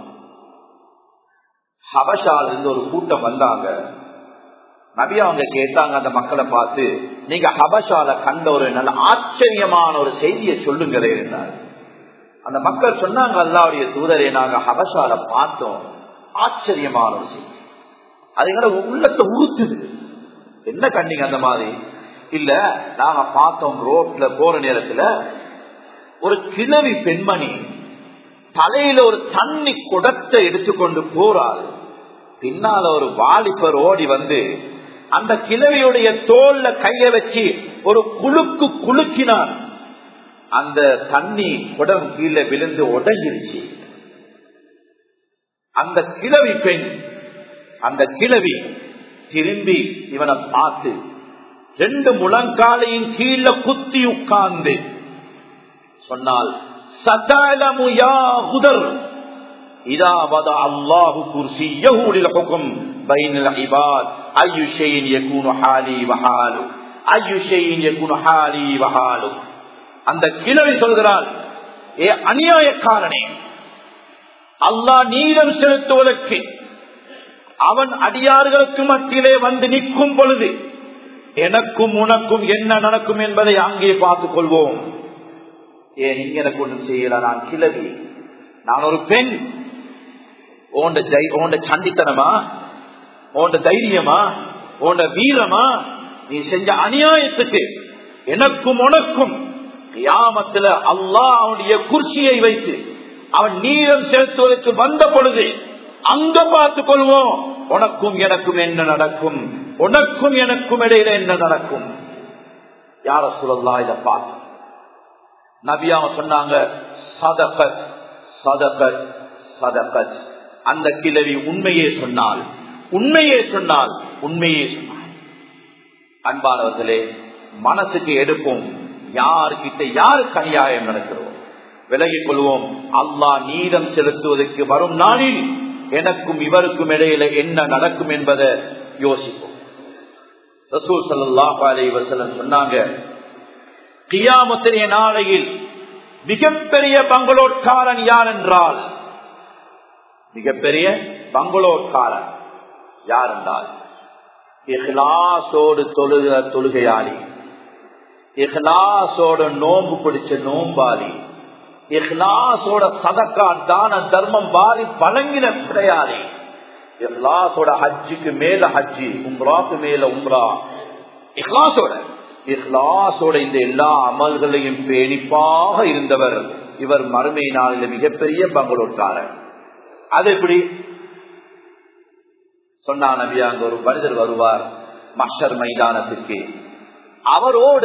ஹபஷால இருந்து ஒரு கூட்டம் வந்தாங்க. நபி அவங்க கேட்டாங்க அந்த மக்களை பார்த்து நீங்க ஹபஷால கண்ட ஒரு நல்ல ஆச்சரியமான ஒரு செய்தியை சொல்லுங்களே என்றார் அந்த மக்கள் சொன்னாங்க அல்லாவுடைய தூதரே நாங்க ஹபஷால பார்த்தோம். ஆச்சரியமான ஒரு செய்தி. அது உள்ளத்தை உறுத்துது என்ன கண்டிங்க அந்த மாதிரி? இல்ல நாங்க பார்த்தோம் ரோட்ல போற நேரத்துல ஒரு கிழவி பெண்மணி தலையில ஒரு தண்ணி குடத்தை எடுத்துக்கொண்டு போறாள். பின்னால ஒரு வாலிபர் ஓடி வந்து அந்த கிழவியுடைய தோல்ல கைய வச்சு ஒரு குழுக்கு குலுக்கினான். அந்த தண்ணி குடம் கீழே விழுந்து உடங்கிருச்சு அந்த கிழவி பெண் அந்த கிழவி திரும்பி இவனை பார்த்து ரெண்டு முழங்காலையும் கீழே குத்தி உட்கார்ந்து. சொன்னால் குதர் அல்லாஹு அய்யு அந்த கிழவி சொல்கிறாள் ஏ அநியாயக்காரனே அல்லாஹ் நீரம் செலுத்துவதற்கு அவன் அடியார்களுக்கு மத்தியிலே வந்து நிற்கும் பொழுது எனக்கும் உனக்கும் என்ன நடக்கும் என்பதை அங்கே பார்த்துக் கொள்வோம். ஏன் நீங்க எனக்கு ஒன்றும் செய்யல? நான் கிளவி நான் ஒரு பெண். ஓண்ட ஓண்ட சண்டித்தனமா? ஓண்ட தைரியமா? ஓண்ட வீரமா? நீ செஞ்ச அநியாயத்துக்கு எனக்கும் உனக்கும் கியாமத்துல அல்லாஹ் அவனுடைய குர்சியை வைத்து அவன் நீரம் செலுத்துவதற்கு வந்த பொழுது அங்க பார்த்துக் கொள்வோம் உனக்கும் எனக்கும் என்ன நடக்கும்? உனக்கும் எனக்கும் இடையில என்ன நடக்கும்? யார சொல்லலாம் இதை பார்த்து? நபியாம சொன்னாங்க சதபத் சதபத் சதபத். அந்த கிழவி உண்மையே சொன்னால் உண்மையே சொன்னால் உண்மையே சொன்னால். அன்பானவர்களே மனசுக்கு எடுப்போம். யாருக்கிட்ட யாருக்கு அநியாயம் நடக்கிறோம் விலகிக் கொள்வோம். அல்லா நீதம் செலுத்துவதற்கு வரும் நாளில் எனக்கும் இவருக்கும் இடையில என்ன நடக்கும் என்பதை யோசிப்போம். ரசூல் சல்லாஹ் அலி வசலம் சொன்னாங்க கியாமத்திரிய நாளையில் மிகப்பெரிய பங்களோட்காரன் யார் என்றால்? மிகப்பெரிய பங்களோட்காரன் யார் என்றால் இஹ்லாசோடு தொழுக தொழுகையாளி இஹ்லாசோடு நோம்பு பிடிச்ச நோம்பாளி இஹ்லாசோட சதக்கா தான தர்மம் பாரி பழங்கின கிடையாது. இஹ்லாசோட ஹஜ்ஜுக்கு மேல ஹஜ்ஜி உம்ராக்கு மேல உம்ரா. இஹ்லாசோட இஹ்லாசோட இந்த எல்லா அமல்களையும் பேணிப்பாக இருந்தவர் இவர் மறுமை நாளில் மிகப்பெரிய பங்களூர்காரர். அது எப்படி? சொன்னா நபி அங்க ஒரு மனிதர் வருவார் மஷர் மைதானத்துக்கு அவரோட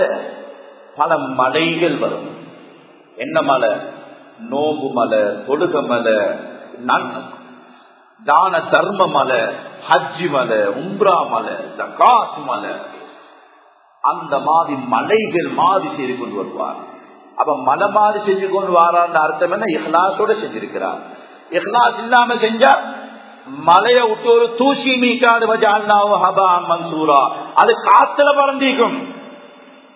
பல மலைகள் வரும். என்ன மலை? நோம்பு மலை தொழுக மலை தான தர்ம மலை ஹஜ்ஜி மலை உம்ரா மலை ஜகாத் மலை. அந்த மாதிரி மலைகள் மாதிரி செய்து கொண்டு வருவார். அப்ப மலை மாதிரி செஞ்சு கொண்டு வாரான்னு அர்த்தம் என்ன? இஹ்லாசோட செஞ்சிருக்கிறார். இஹ்லாஸ் இல்லாம செஞ்சா மலைய விட்டு ஒரு தூசி மீக்காடு மன்சூரா. அது காத்துல பறந்திக்கும்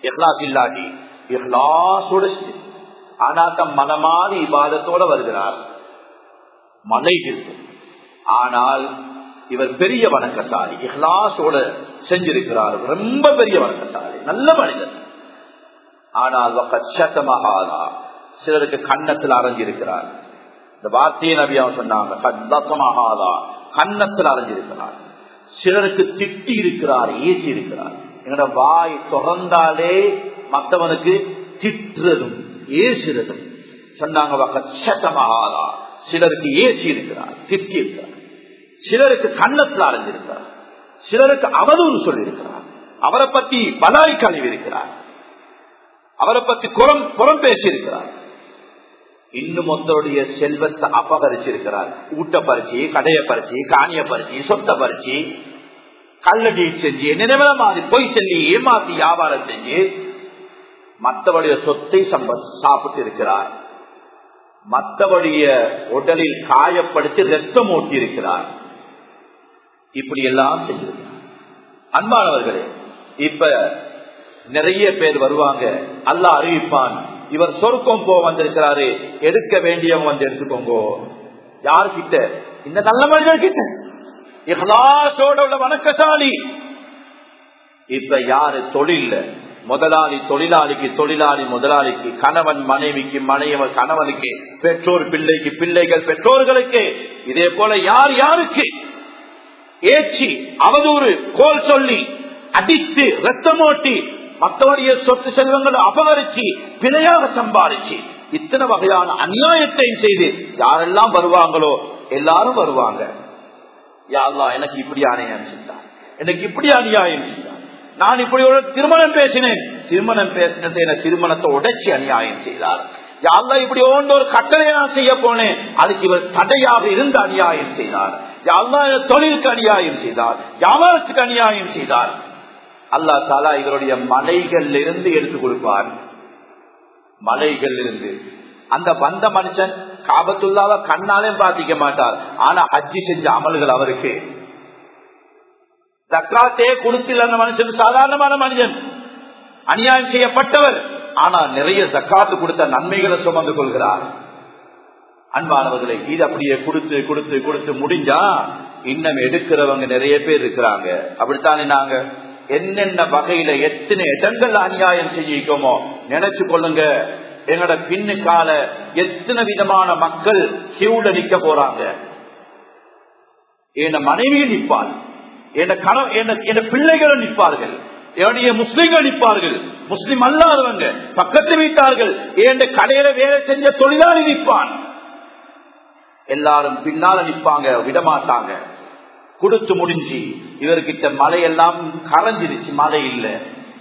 இஹ்லாஸ் இல்லாட்டி இஹ்லாசோட ஆனா தம் மனமாதி இபாதத்தோட வருகிறார். மலை இருக்கும் ஆனால் இவர் பெரிய வணக்கசாலி இஹ்லாசோட செஞ்சிருக்கிறார். ரொம்ப பெரிய வணக்கசாலி நல்ல மனிதர். ஆனால் சத்தமாகாதா சிலருக்கு கண்ணத்தில் அரைஞ்சிருக்கிறார் இந்த வார்த்தையை நபியா சொன்னாங்க கண்ணத்தில் அரைஞ்சிருக்கிறார் சிலருக்கு திட்டி இருக்கிறார் ஏற்றி இருக்கிறார். என்னோட வாய் தொடர்ந்தாலே மற்றவனுக்கு திட்டுறதும். ஏசுறதும் சொன்னாங்க சத்தமாகாதா சிலருக்கு ஏசி இருக்கிறார் திட்டி இருக்கிறார் சிலருக்கு கண்ணத்தில் அடைஞ்சிருக்கிறார் சிலருக்கு அவதூறு சொல்லியிருக்கிறார். அவரை பத்தி பலாய் கழிவு இருக்கிறார் அவரை பத்தி குரம் புறம் பேசியிருக்கிறார். இன்னும் ஒருத்தருடைய செல்வத்தை அபகரிச்சிருக்கிறார். ஊட்ட பறிச்சு கடையை பறிச்சு காணிய பறிச்சு சொத்தை பறிச்சு கல்லடி செஞ்சு நினைவில மாதிரி பொய் சொல்லி ஏமாத்தி வியாபாரம் செஞ்சு மற்றவருடைய சொத்தை சாப்பிட்டு இருக்கிறார் மற்றவருடைய உடலில் காயப்படுத்தி ரத்தம் ஓட்டி இருக்கிறார் இப்படி எல்லாம் செஞ்சிருக்கிறார். அன்பானவர்களே இப்ப நிறைய பேர் வருவாங்க. அல்ல அறிவிப்பான் இவர் சொருக்கம் போ வந்திருக்கிறாரு எடுக்க வேண்டியவங்க வந்து எடுத்துக்கோங்க. யாரு கிட்ட? இந்த நல்ல மனிதர் கிட்ட. இஹ்லாசோட உள்ள வணக்கசாலி. இப்ப யாரு தொழில் முதலாளி தொழிலாளிக்கு தொழிலாளி முதலாளிக்கு கணவன் மனைவிக்கு மனைவன் கணவனுக்கு பெற்றோர் பிள்ளைக்கு பிள்ளைகள் பெற்றோர்களுக்கு. இதே போல யார் யாருக்கு? ஏச்சி அவதூறு கோல் சொல்லி அடித்து ரத்தமோட்டி மற்றவருடைய சொத்து செல்வங்களை அபகரிச்சு பிழையாக சம்பாதிச்சு இத்தனை வகையான அநியாயத்தையும் செய்து யாரெல்லாம் வருவாங்களோ எல்லாரும் வருவாங்க. யாரெல்லாம் எனக்கு இப்படி அநியாயம் செஞ்சார். எனக்கு இப்படி அநியாயம் செஞ்சார். நான் இப்படி ஒரு திருமணம் பேசினேன். திருமணம் பேசினது என திருமணத்தை உடைச்சி அநியாயம் செய்தார். யாரெல்லாம் இப்படி ஒன்று ஒரு கட்டளை நான் செய்ய போனேன். அதுக்கு இவர் தடையாக இருந்து அநியாயம் செய்தார். யாரெல்லாம் தொழிலுக்கு அநியாயம் செய்தார். வியாபாரத்துக்கு அநியாயம் செய்தார். அல்லா தாலா இவருடைய மலைகள் இருந்து எடுத்துக் கொடுப்பார். மலைகள் இருந்து அந்த வந்த மனுஷன் காபத்துள்ளாவ கண்ணாலே பாதிக்க மாட்டார். ஆனா ஹஜ்ஜி செஞ்ச அமல்கள் அவருக்கு தக்காத்தே கொடுத்துல அந்த மனுஷன். சாதாரணமான மனிதன். அநியாயம் செய்யப்பட்டவர். ஆனா நிறைய ஜக்காத்து கொடுத்த நன்மைகளை சுமந்து கொள்கிறார். அன்பானவர்களை இது அப்படியே கொடுத்து கொடுத்து கொடுத்து முடிஞ்சா இன்னும் எடுக்கிறவங்க நிறைய பேர் இருக்கிறாங்க. அப்படித்தானே நாங்க? என்னென்ன வகையில எத்தனை இடங்கள் அநியாயம் செய்யிக்கோமோ நினைச்சு கொள்ளுங்க. எங்கட பின்னுக்கால எத்தனை விதமான மக்கள் கியூட நிக்க போறாங்க. என் மனைவியை நிற்பான் என் பிள்ளைகள் நிற்பார்கள். என்னுடைய முஸ்லிம்கள் நிற்பார்கள். முஸ்லிம் அல்லாதவங்க பக்கத்து வீட்டார்கள். என் கடையில வேலை செஞ்ச தொழிலாளி நிற்பான். எல்லாரும் பின்னால நிற்பாங்க விடமாட்டாங்க. கொடுத்து முடிஞ்சு இவர்கிட்ட மழையெல்லாம் கரைஞ்சிருச்சு மழை இல்லை.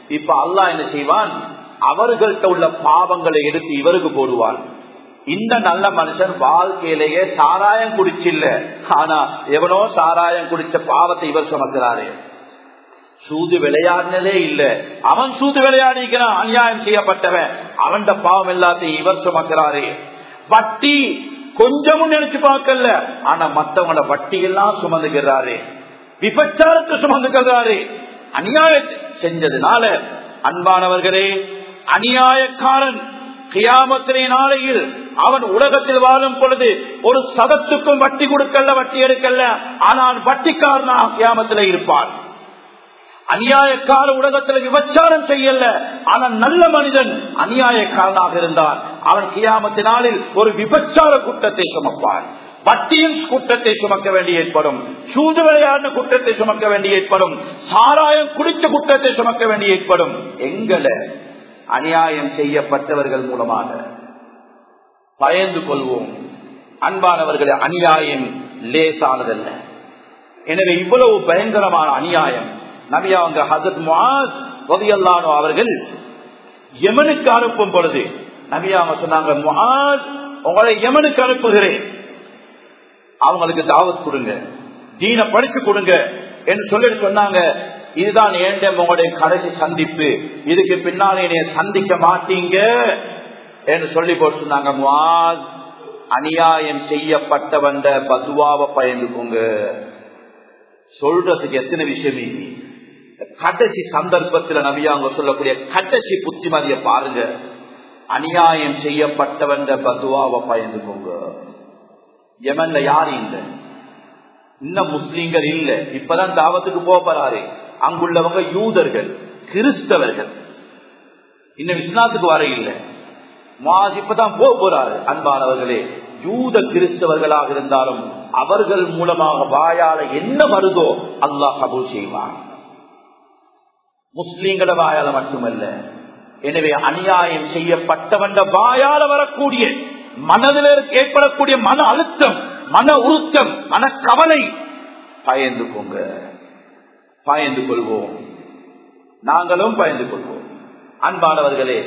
இப்ப அல்லா என்ன செய்வான்? அவர்கள்ட்ட உள்ள பாவங்களை எடுத்து இவருக்கு போடுவான். இந்த நல்ல மனுஷன் வாழ்க்கையிலேயே சாராயம் குடிச்சில்ல. ஆனா எவனோ சாராயம் குடிச்ச பாவத்தை இவர் சுமக்கிறாரு. சூது விளையாடினதே இல்ல. அவன் சூது விளையாடிக்கிறான் அநியாயம் செய்யப்பட்டவன். அவன் பாவம் எல்லாத்தையும் இவர் சுமக்கிறாரு. வட்டி கொஞ்சமும் நினைச்சு பார்க்கல. ஆனா மத்தவங்கள வட்டி எல்லாம் சுமந்துக்கிறாரு விபச்சாரத்தை சுமந்துக்கிறாரு அநியாயம் செஞ்சதுனால அன்பானவர்களே அநியாயக்காரன் கியாமத்தினை நாளையில் அவன் உலகத்தில் வாழும் பொழுது ஒரு சதத்துக்கும் வட்டி கொடுக்கல வட்டி எடுக்கல ஆனால் வட்டிக்காரனாக கியாமத்தில் இருப்பான். அநியாயக்கார உலகத்தில் விபச்சாரம் செய்யல ஆனால் நல்ல மனிதன் அநியாயக்காரனாக இருந்தான். அவன் கியாமத்தினாலில் ஒரு விபச்சார குற்றத்தை சுமப்பான். வட்டியின் குற்றத்தை சுமக்க வேண்டி ஏற்படும். சூது விளையாடின குற்றத்தை சுமக்க வேண்டி ஏற்படும். சாராயம் குடித்த குற்றத்தை சுமக்க வேண்டி ஏற்படும். எங்களை அநியாயம் செய்யப்பட்டவர்கள் மூலமாக. பயந்து கொள்வோம். அன்பானவர்களை அநியாயம் லேசானதல்ல. எனவே இவ்வளவு பயங்கரமான அநியாயம். நபியாங்க ஹசத் முஹாஸ் அவர்கள் யமனுக்கு அனுப்பும் பொழுது நபியாங்க சொன்னாங்க முஹாஸ் உங்களை யமனுக்கு அனுப்புகிறேன். அவங்களுக்கு தாவத் கொடுங்க. தீன படிச்சு கொடுங்க. என்று சொல்லிட்டு சொன்னாங்க. இதுதான் ஏண்ட உங்களுடைய கடைசி சந்திப்பு? இதுக்கு பின்னால் என்னைய சந்திக்க மாட்டீங்க? என்று சொல்லி போட்டு சொன்னாங்க அநியாயம் செய்யப்பட்ட வந்த பதுவாவை பயந்துக்கோங்க. சொல்றதுக்கு எத்தனை விஷயம் கடைசி சந்தர்ப்பத்தில் நபியாங்க சொல்லக்கூடிய கடைசி புத்திமதிய பாருங்க. அநியாயம் செய்யப்பட்டவன் பதுவாவை பயந்துக்கோங்க. எமன்ல யாரு இல்லை? இன்னும் முஸ்லீம்கள் இல்லை. இப்பதான் தாவத்துக்கு போறாரு. அங்குள்ளவங்க யூதர்கள் கிறிஸ்தவர்கள். இன்னும் இஸ்லாத்துக்கு வர இல்லை. இப்பதான் போக போறாரு அன்பானவர்களே. யூத கிறிஸ்தவர்களாக இருந்தாலும் அவர்கள் மூலமாக வாயால என்ன வருதோ அல்லாஹ் கபூல் செய்வான். முஸ்லீம்கள வாயால மட்டுமல்ல எனவே அநியாயம் செய்யப்பட்டவன் வாயால வரக்கூடிய மனதில் ஏற்படக்கூடிய மன அழுத்தம் மன உருத்தம் மன கவலை பயந்து கொங்க பயந்து கொள்வோம். நாங்களும் பயந்து கொள்வோம். அன்பானவர்களே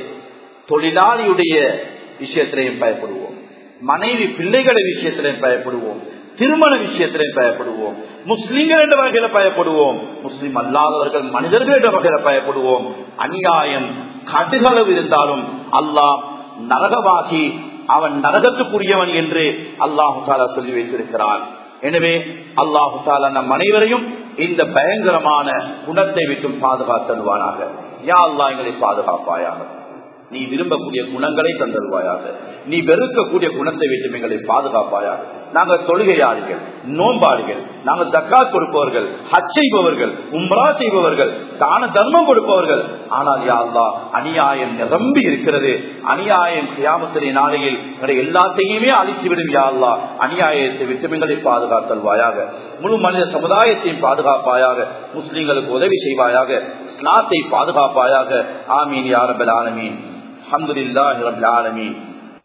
தொழிலாளியுடைய விஷயத்திலையும் பயப்படுவோம். மனைவி பிள்ளைகளை விஷயத்திலையும் பயப்படுவோம். திருமண விஷயத்திலையும் பயப்படுவோம். முஸ்லிம்கள் என்ற வகையில பயப்படுவோம். முஸ்லிம் அல்லாதவர்கள் மனிதர்கள் என்ற வகையில பயப்படுவோம். அநியாயம் கடுகளவு இருந்தாலும் அல்லாஹ் நரகவாசி அவன் நரகத்துக்குரியவன் என்று அல்லாஹு சொல்லி வைத்திருக்கிறான். எனவே அல்லாஹு தாலா நம் அனைவரையும் இந்த பயங்கரமான குணத்தை விட்டும் பாதுகாத்தருவானாக யா அல்லா எங்களை பாதுகாப்பாயாக. நீ விரும்பக்கூடிய குணங்களை தந்தருவாயாக. நீ வெறுக்கக்கூடிய குணத்தை விட்டு எங்களை பாதுகாப்பாயாக. நாங்க தொழுகையாளிகள் நோன்பாளிகள் நாங்க தக்கா கொடுப்பவர்கள் ஹச் செய்பவர்கள் உம்ரா செய்பவர்கள் தான தர்மம் கொடுப்பவர்கள். ஆனால் யாழ்லா அநியாயம் நிரம்பி இருக்கிறது. அநியாயம் கியாமத்தினை நாளையில் எங்களை எல்லாத்தையுமே அழித்துவிடும் யாழ்லா அநியாயத்தை விட்டமிகளை பாதுகாத்தல்வாயாக முழு மனித சமுதாயத்தையும் பாதுகாப்பாயாக முஸ்லிம்களுக்கு உதவி செய்வாயாக ஸ்நாத்தை பாதுகாப்பாயாக. ஆமீன் யாரபல் ஆலமீன். அஹமதுல்லாஹி ரபுல் ஆலமீன்.